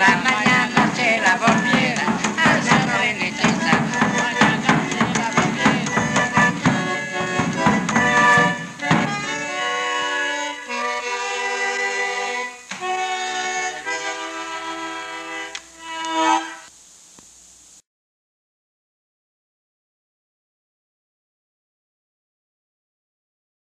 la mañana se lavó bien.